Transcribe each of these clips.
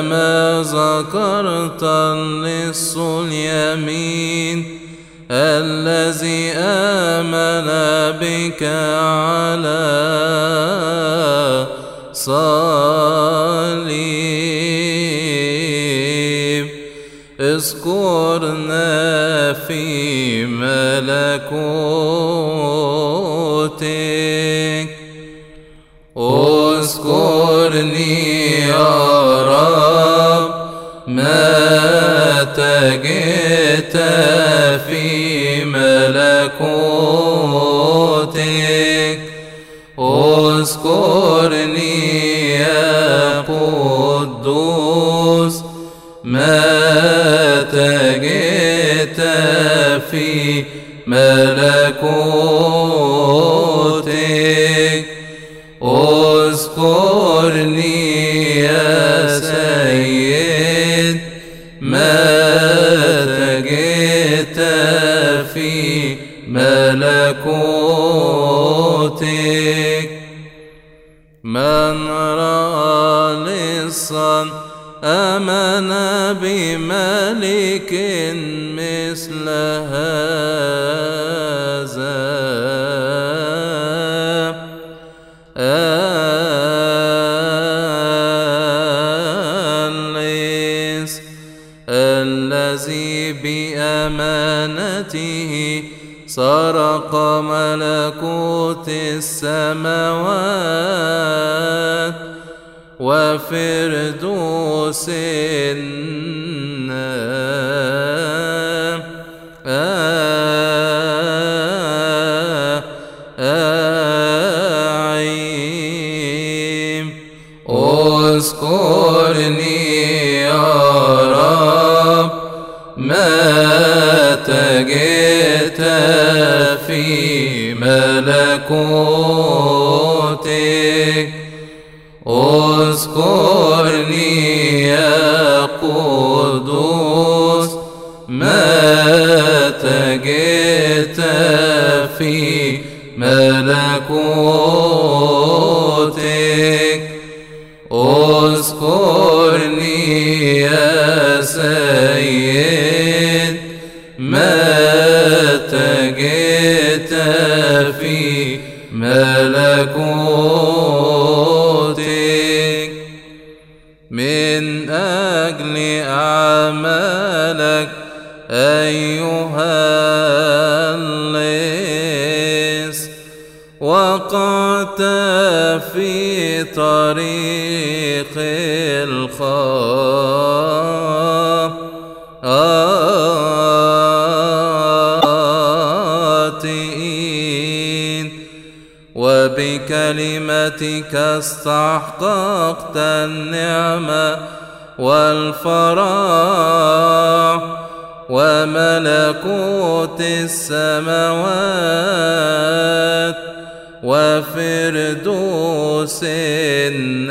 كما ذكرت اللص اليمين الذي آمن بك على صليب. اذكرنا في ملكوتك. اذكرني يا رب ما تجئت في ملكوتك. اذكرني يا قدوس ما تجئت في ملكوتك. مثل هذا الذي بأمانته سرق ملكوت السماوات وفردوس النعيم ملكوتك اذكرني يا قدوس ما تجئت في ملكوتك اذكرني يا سيد ما تجئت في ملكوتك وبكلمتك استحققت النعمة والفرح وملكوت السماوات وفردوس النام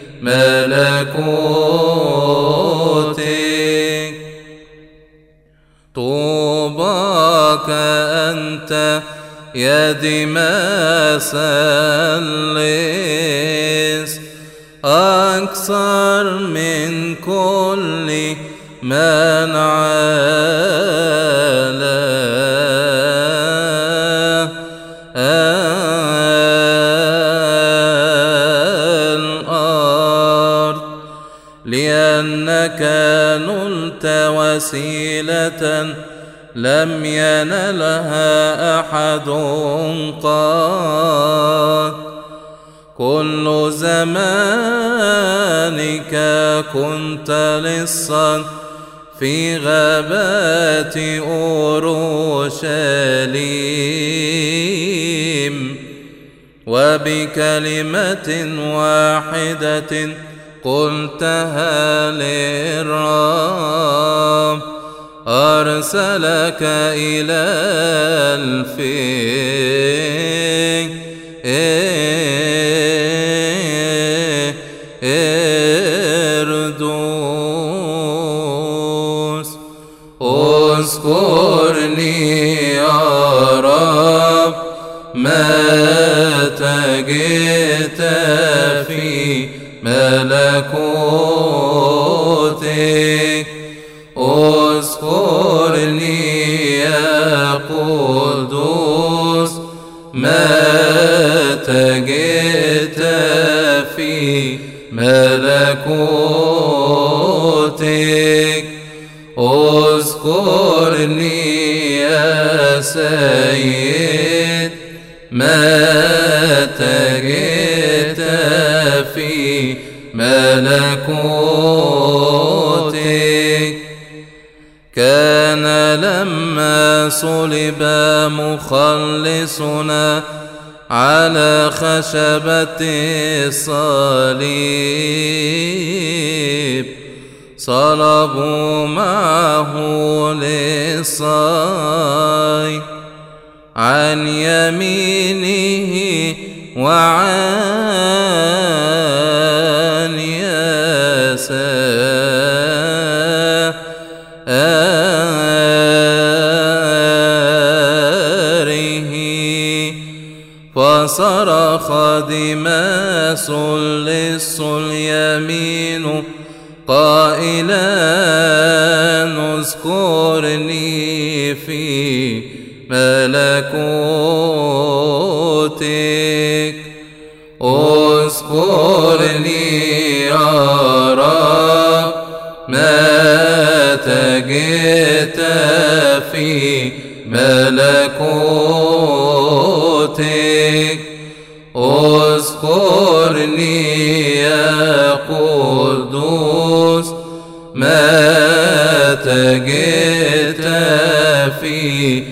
ملكوتك. طوباك أنت يا دماس الليس أكثر من كل من على لم ينلها أحد قط. كل زمانك كنت لصا في غابات أورشليم وبكلمة واحدة قلتها للرب. أرسلك إلى الفردوس قدوس ما تجد في ملكوتك. اذكرني يا سيد ما تجد في ملكوتك. صلب مخلصنا على خشبة الصليب صلبوا معه للصاي عن يمينه وعن فصرخ دماس لص اليمين قائلا اذكرني في ملكوتك اذكرني يا رب ما تجد في ملكوتك. أذكرني يا قدوس ما تجد في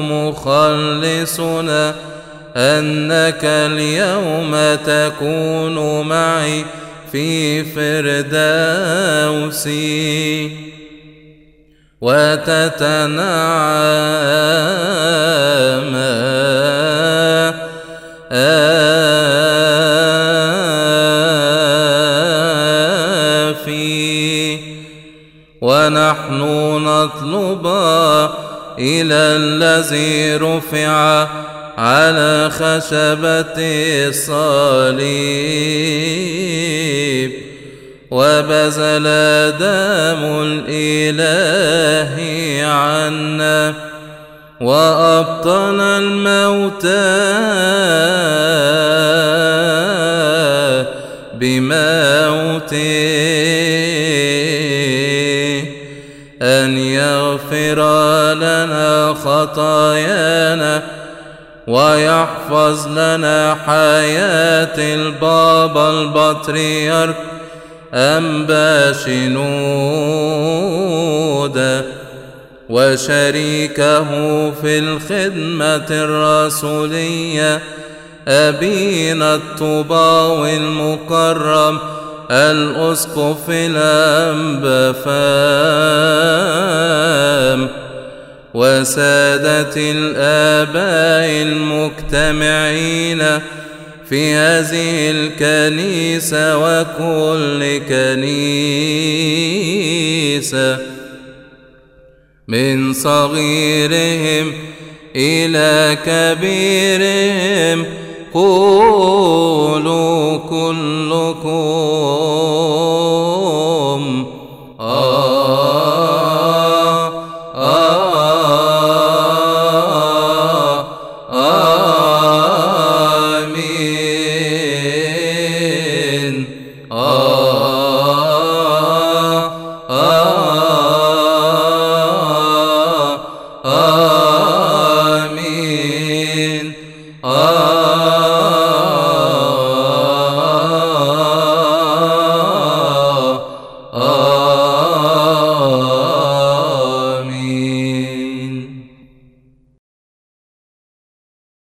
مخلصنا أنك اليوم تكون معي في فردوسي. وتتنعم فيه ونحن نطلب إلى الذي رفع على خشبة الصليب وبذل دم الإله عنا وأبطل الموتى بموته. لنا خطايانا ويحفظ لنا حياة البابا البطريرك أنبا شنودة وشريكه في الخدمة الرسولية أبينا الطباوي المكرم الأسقف الأنبفام وسادة الآباء المجتمعين في هذه الكنيسة وكل كنيسة من صغيرهم إلى كبيرهم قولوا كلكم 啊。